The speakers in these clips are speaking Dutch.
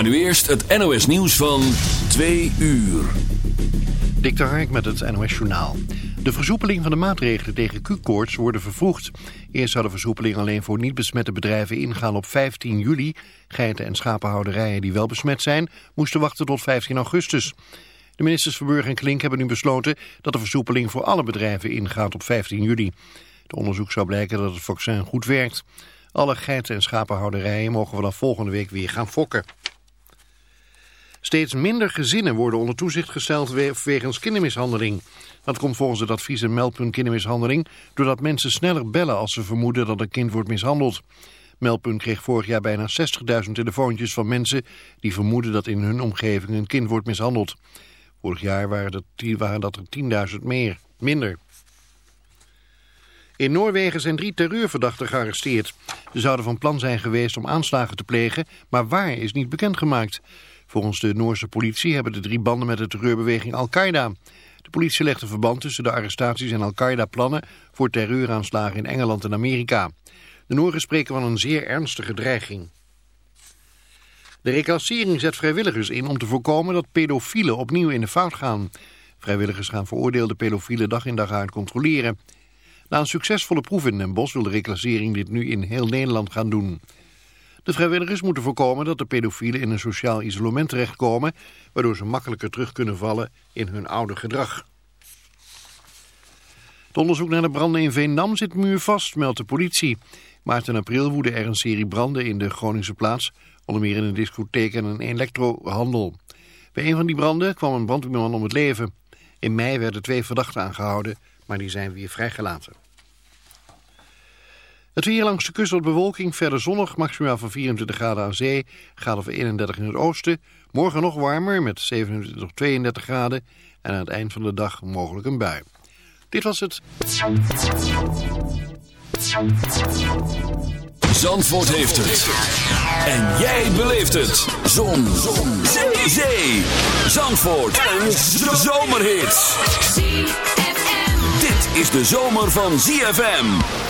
Maar nu eerst het NOS nieuws van 2 uur. Dik Hark met het NOS Journaal. De versoepeling van de maatregelen tegen Q-koorts worden vervroegd. Eerst zou de versoepeling alleen voor niet besmette bedrijven ingaan op 15 juli. Geiten- en schapenhouderijen die wel besmet zijn, moesten wachten tot 15 augustus. De ministers Verburg en Klink hebben nu besloten dat de versoepeling voor alle bedrijven ingaat op 15 juli. Het onderzoek zou blijken dat het vaccin goed werkt. Alle geiten- en schapenhouderijen mogen vanaf volgende week weer gaan fokken. Steeds minder gezinnen worden onder toezicht gesteld wegens kindermishandeling. Dat komt volgens het advies en meldpunt kindermishandeling... doordat mensen sneller bellen als ze vermoeden dat een kind wordt mishandeld. Meldpunt kreeg vorig jaar bijna 60.000 telefoontjes van mensen... die vermoeden dat in hun omgeving een kind wordt mishandeld. Vorig jaar waren, dat, waren dat er 10.000 meer, minder. In Noorwegen zijn drie terreurverdachten gearresteerd. Ze zouden van plan zijn geweest om aanslagen te plegen, maar waar is niet bekendgemaakt. Volgens de Noorse politie hebben de drie banden met de terreurbeweging Al-Qaeda. De politie legt een verband tussen de arrestaties en Al-Qaeda-plannen voor terreuraanslagen in Engeland en Amerika. De Nooren spreken van een zeer ernstige dreiging. De reclassering zet vrijwilligers in om te voorkomen dat pedofielen opnieuw in de fout gaan. Vrijwilligers gaan veroordeelde pedofielen dag in dag uit controleren. Na een succesvolle proef in Den Bosch wil de reclassering dit nu in heel Nederland gaan doen. De vrijwilligers moeten voorkomen dat de pedofielen in een sociaal isolement terechtkomen, waardoor ze makkelijker terug kunnen vallen in hun oude gedrag. Het onderzoek naar de branden in Veendam zit muurvast, meldt de politie. Maart en april woedde er een serie branden in de Groningse plaats, onder meer in een discotheek en een elektrohandel. Bij een van die branden kwam een brandweerman om het leven. In mei werden twee verdachten aangehouden, maar die zijn weer vrijgelaten. Het weer langs de kust wat bewolking, verder zonnig, maximaal van 24 graden aan zee, graden van 31 in het oosten. Morgen nog warmer met 27 tot 32 graden en aan het eind van de dag mogelijk een bui. Dit was het. Zandvoort heeft het. En jij beleeft het. Zon. Zon. Zee. Zee. Zandvoort. Een zomerhit. Dit is de zomer van ZFM.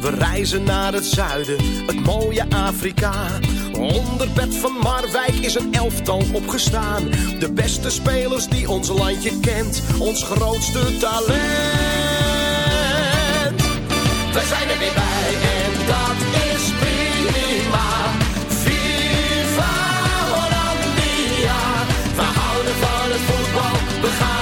We reizen naar het zuiden, het mooie Afrika. Onder bed van Marwijk is een elftal opgestaan. De beste spelers die ons landje kent, ons grootste talent. Wij zijn er weer bij en dat is prima. FIFA Hollandia, we houden van het voetbal, we gaan.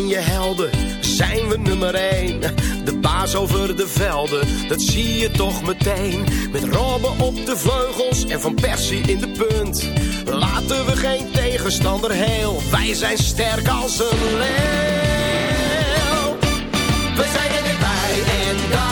Je helden zijn we nummer 1. De baas over de velden, dat zie je toch meteen. Met Robben op de vleugels en Van Persie in de punt. Laten we geen tegenstander heel, wij zijn sterk als een leeuw. We zijn erbij en daar.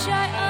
wish I.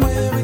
Somewhere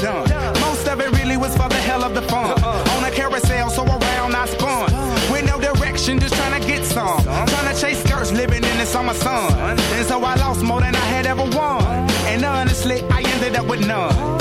done. Most of it really was for the hell of the fun. On a carousel, so around I spun. With no direction, just trying to get some. Trying to chase skirts, living in the summer sun. And so I lost more than I had ever won. And honestly, I ended up with none.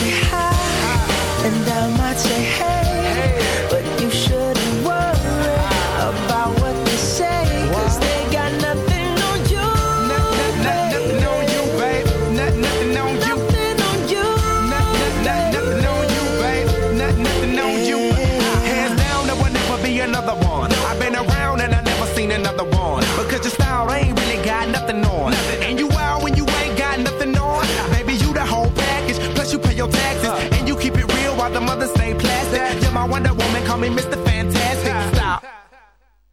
you high.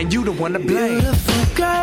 and you the one to blame. Beautiful girl.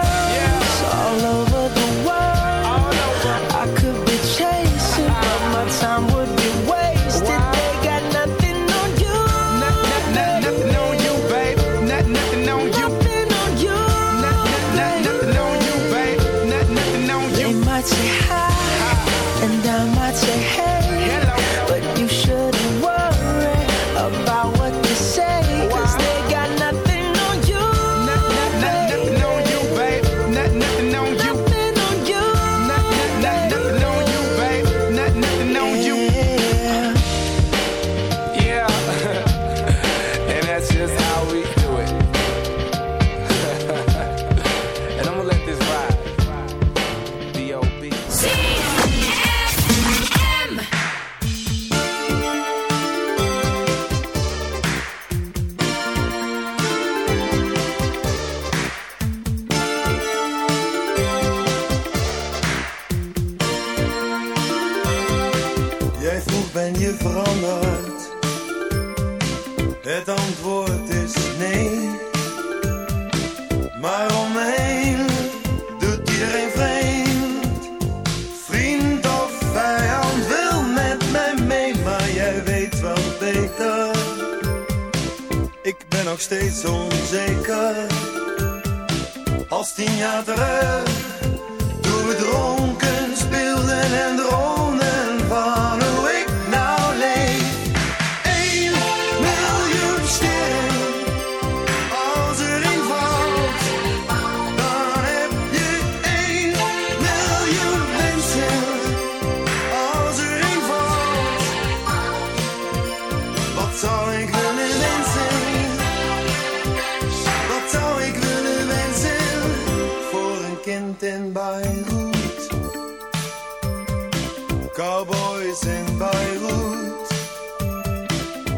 Cowboys in Beirut.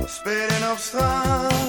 Spelen op straat,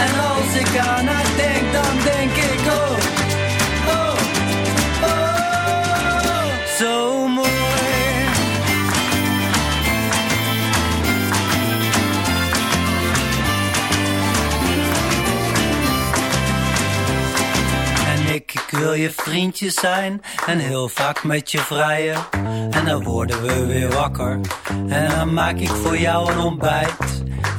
En als ik aan haar denk, dan denk ik oh, oh, oh, zo mooi. En ik, wil je vriendje zijn en heel vaak met je vrijen. En dan worden we weer wakker en dan maak ik voor jou een ontbijt.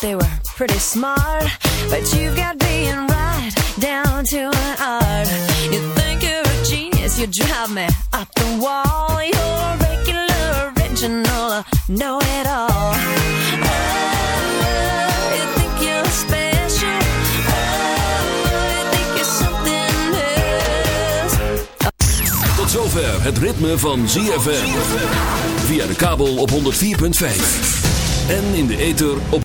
they were pretty smart, but you've got being right down to an art. You think you're a genius, you drive me up the wall. You're regular, original, know it all. Oh, you think you're special. Oh, you think you're something else. Tot zover het ritme van ZFM. Via de kabel op 104.5. En in de ether op